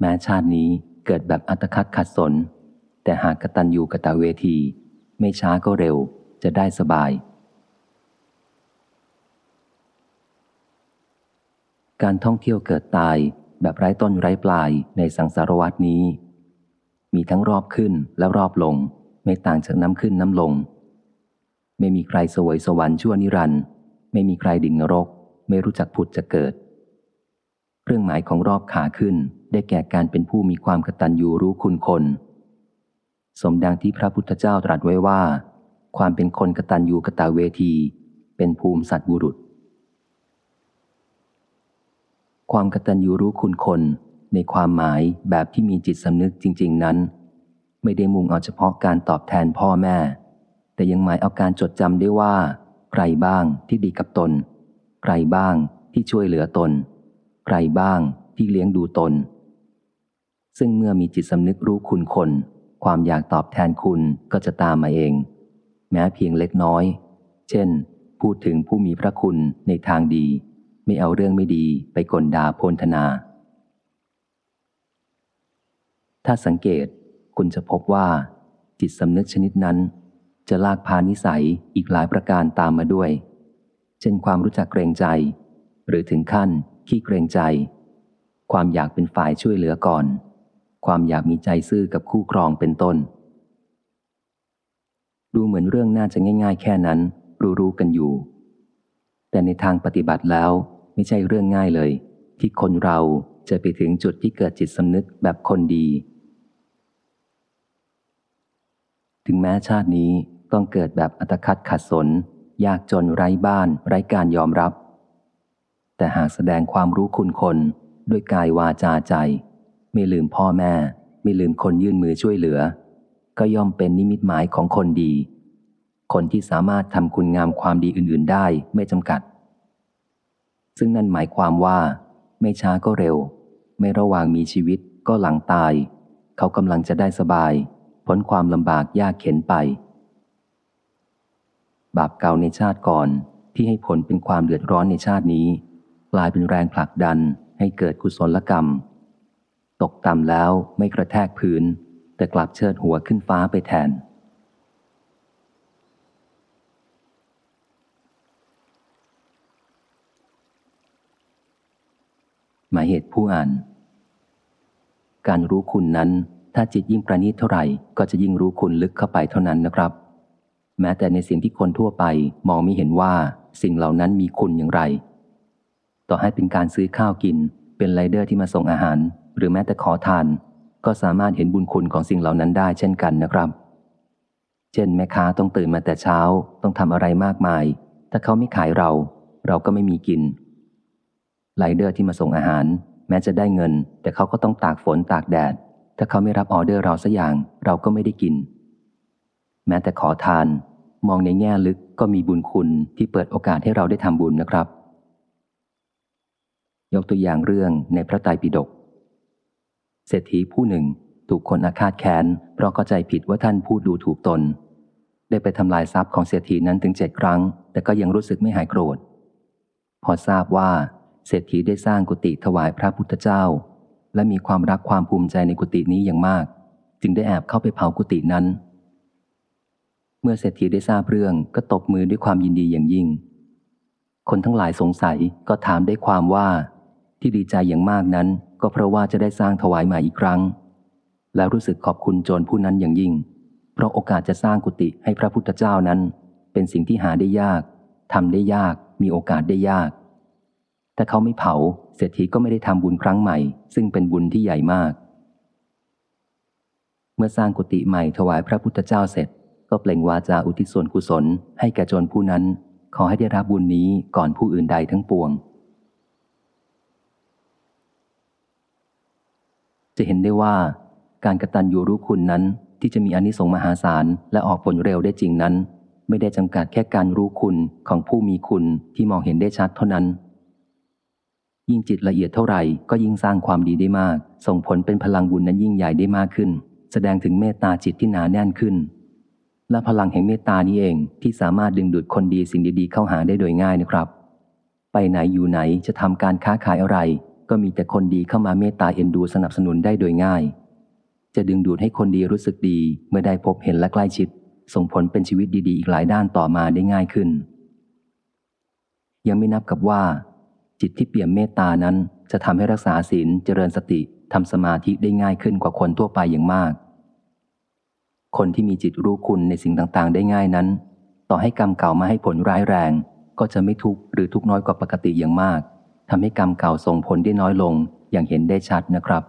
แม้ชาตินี้เกิดแบบอัตคัดขัดสน แต่หากกตัญญูกตเวที ไม่ช้าก็เร็วจะได้สบาย การท่องเที่ยวเกิดตายแบบไร้ต้นไร้ปลายในสังสารวัตนี้ มีทั้งรอบขึ้นและรอบลง ไม่ต่างจากน้ำขึ้นน้ำลง ไม่มีใครสวยสวรรค์ชั่วนิรันด์ไม่มีใครดิ่งนรก ไม่รู้จักผุดจะเกิด รื่องหมายของรอบขาขึ้น ได้แก่การเป็นผู้มีความกตัญญูรู้คุณคน สมดังที่พระพุทธเจ้าตรัสไว้ว่า ความเป็นคนกตัญญูกตาเวที เป็นภูมิสัตว์บุรุษ ความกตัญญูรู้คุณคน ในความหมายแบบที่มีจิตสำนึกจริง ๆ นั้น ไม่ได้มุ่งเอาเฉพาะการตอบแทนพ่อแม่ แต่ยังหมายเอาการจดจำได้ว่าใครบ้างที่ดีกับตน ใครบ้างที่ช่วยเหลือตน ใครบ้างที่เลี้ยงดูตน ซึ่งเมื่อมีจิตสำนึกรู้คุณคน ความอยากตอบแทนคุณก็จะตามมาเอง แม้เพียงเล็กน้อย เช่น พูดถึงผู้มีพระคุณในทางดี ไม่เอาเรื่องไม่ดีไปกลดาโพนธนา ถ้าสังเกตคุณจะพบว่า จิตสำนึกชนิดนั้น จะลากพานิสัยอีกหลายประการตามมาด้วย เช่นความรู้จักเกรงใจ หรือถึงขั้น ขี้เกรงใจ ความอยากเป็นฝ่ายช่วยเหลือก่อน ความอยากมีใจซื่อกับคู่ครองเป็นต้น ดูเหมือนเรื่องน่าจะง่าย ๆ แค่นั้น รู้ๆกันอยู่ แต่ในทางปฏิบัติแล้วไม่ใช่เรื่องง่ายเลย ที่คนเราจะไปถึงจุดที่เกิดจิตสำนึกแบบคนดี ถึงแม้ชาตินี้ต้องเกิดแบบอัตคัดขัดสน ยากจนไร้บ้าน ไร้การยอมรับ แต่หากแสดงความรู้คุณคน ด้วยกายวาจาใจ ไม่ลืมพ่อแม่ ไม่ลืมคนยื่นมือช่วยเหลือ ก็ย่อมเป็นนิมิตหมายของคนดี คนที่สามารถทำคุณงามความดีอื่น ๆ ได้ไม่จำกัด ซึ่งนั่นหมายความว่า ไม่ช้าก็เร็ว ไม่ระหว่างมีชีวิตก็หลังตาย เขากำลังจะได้สบายพ้นความลำบากยากเข็นไป บาปเก่าในชาติก่อนที่ให้ผลเป็นความเดือดร้อนในชาตินี้ กลายเป็นแรงผลักดันให้เกิดกุศลกรรม ตกต่ำแล้วไม่กระแทกพื้น แต่กลับเชิดหัวขึ้นฟ้าไปแทน หมายเหตุผู้อ่าน การรู้คุณนั้น ถ้าจิตยิ่งประณีตเท่าไหร่ ก็จะยิ่งรู้คุณลึกเข้าไปเท่านั้นนะครับ แม้แต่ในสิ่งที่คนทั่วไปมองไม่เห็นว่าสิ่งเหล่านั้นมีคุณอย่างไร ต่อให้เป็นการซื้อข้าวกิน เป็นไรเดอร์ที่มาส่งอาหาร หรือแม้แต่ขอทาน ก็สามารถเห็นบุญคุณของสิ่งเหล่านั้นได้เช่นกันนะครับ เช่นแม่ค้าต้องตื่นมาแต่เช้า ต้องทำอะไรมากมาย ถ้าเขาไม่ขายเรา เราก็ไม่มีกินไรเดอร์ที่มาส่งอาหาร แม้จะได้เงิน แต่เขาก็ต้องตากฝนตากแดด ถ้าเขาไม่รับออเดอร์เราสักอย่างเราก็ไม่ได้กิน แม้แต่ขอทาน มองในแง่ลึกก็มีบุญคุณที่เปิดโอกาสให้เราได้ทำบุญนะครับ ยกตัวอย่างเรื่องในพระไตรปิฎกเศรษฐีผู้หนึ่งถูกคนอาฆาตแค้นเพราะเข้าใจผิดว่าท่านพูดดูถูกตน ได้ไปทำลายทรัพย์ของเศรษฐีนั้นถึงเจ็ดครั้ง แต่ก็ยังรู้สึกไม่หายโกรธ พอทราบว่าเศรษฐีได้สร้างกุฏิถวายพระพุทธเจ้า และมีความรักความภูมิใจในกุฏินี้อย่างมาก จึงได้แอบเข้าไปเผากุฏินั้น เมื่อเศรษฐีได้ทราบเรื่องก็ตบมือด้วยความยินดีอย่างยิ่ง คนทั้งหลายสงสัยก็ถามได้ความว่า ที่ดีใจอย่างมากนั้น ก็เพราะว่าจะได้สร้างถวายใหม่อีกครั้ง แล้วรู้สึกขอบคุณโจรผู้นั้นอย่างยิ่ง เพราะโอกาสจะสร้างกุฏิให้พระพุทธเจ้านั้น เป็นสิ่งที่หาได้ยากทำได้ยาก มีโอกาสได้ยาก ถ้าเขาไม่เผาเศรษฐีก็ไม่ได้ทำบุญครั้งใหม่ ซึ่งเป็นบุญที่ใหญ่มาก เมื่อสร้างกุฏิใหม่ถวายพระพุทธเจ้าเสร็จ ก็เปล่งวาจาอุทิศส่วนกุศล ให้แก่โจรผู้นั้น ขอให้ได้รับบุญนี้ก่อนผู้อื่นใดทั้งปวง จะเห็นได้ว่าการกระตันอยู่รู้คุณนั้นที่จะมีอนิสงส์มหาศาลและออกผลเร็วได้จริงนั้น ไม่ได้จำกัดแค่การรู้คุณของผู้มีคุณที่มองเห็นได้ชัดเท่านั้น ยิ่งจิตละเอียดเท่าไหร่ก็ยิ่งสร้างความดีได้มาก ส่งผลเป็นพลังบุญนั้นยิ่งใหญ่ได้มากขึ้น แสดงถึงเมตตาจิตที่หนาแน่นขึ้น และพลังแห่งเมตตานี้เองที่สามารถดึงดูดคนดีสิ่งดีๆเข้าหาได้โดยง่ายนะครับ ไปไหนอยู่ไหนจะทำการค้าขายอะไร ก็มีแต่คนดีเข้ามาเมตตาเอ็นดูสนับสนุนได้โดยง่าย จะดึงดูดให้คนดีรู้สึกดีเมื่อได้พบเห็นและใกล้ชิด ส่งผลเป็นชีวิตดีๆ อีกหลายด้านต่อมาได้ง่ายขึ้น ยังไม่นับกับว่า จิตที่เปี่ยมเมตตานั้นจะทำให้รักษาศีลเจริญสติทำสมาธิได้ง่ายขึ้นกว่าคนทั่วไปอย่างมาก คนที่มีจิตรู้คุณในสิ่งต่างๆ ได้ง่ายนั้น ต่อให้กรรมเก่ามาให้ผลร้ายแรง ก็จะไม่ทุกข์หรือทุกข์น้อยกว่าปกติอย่างมาก ทำให้กรรมเก่าส่งผลได้น้อยลงอย่างเห็นได้ชัดนะครับ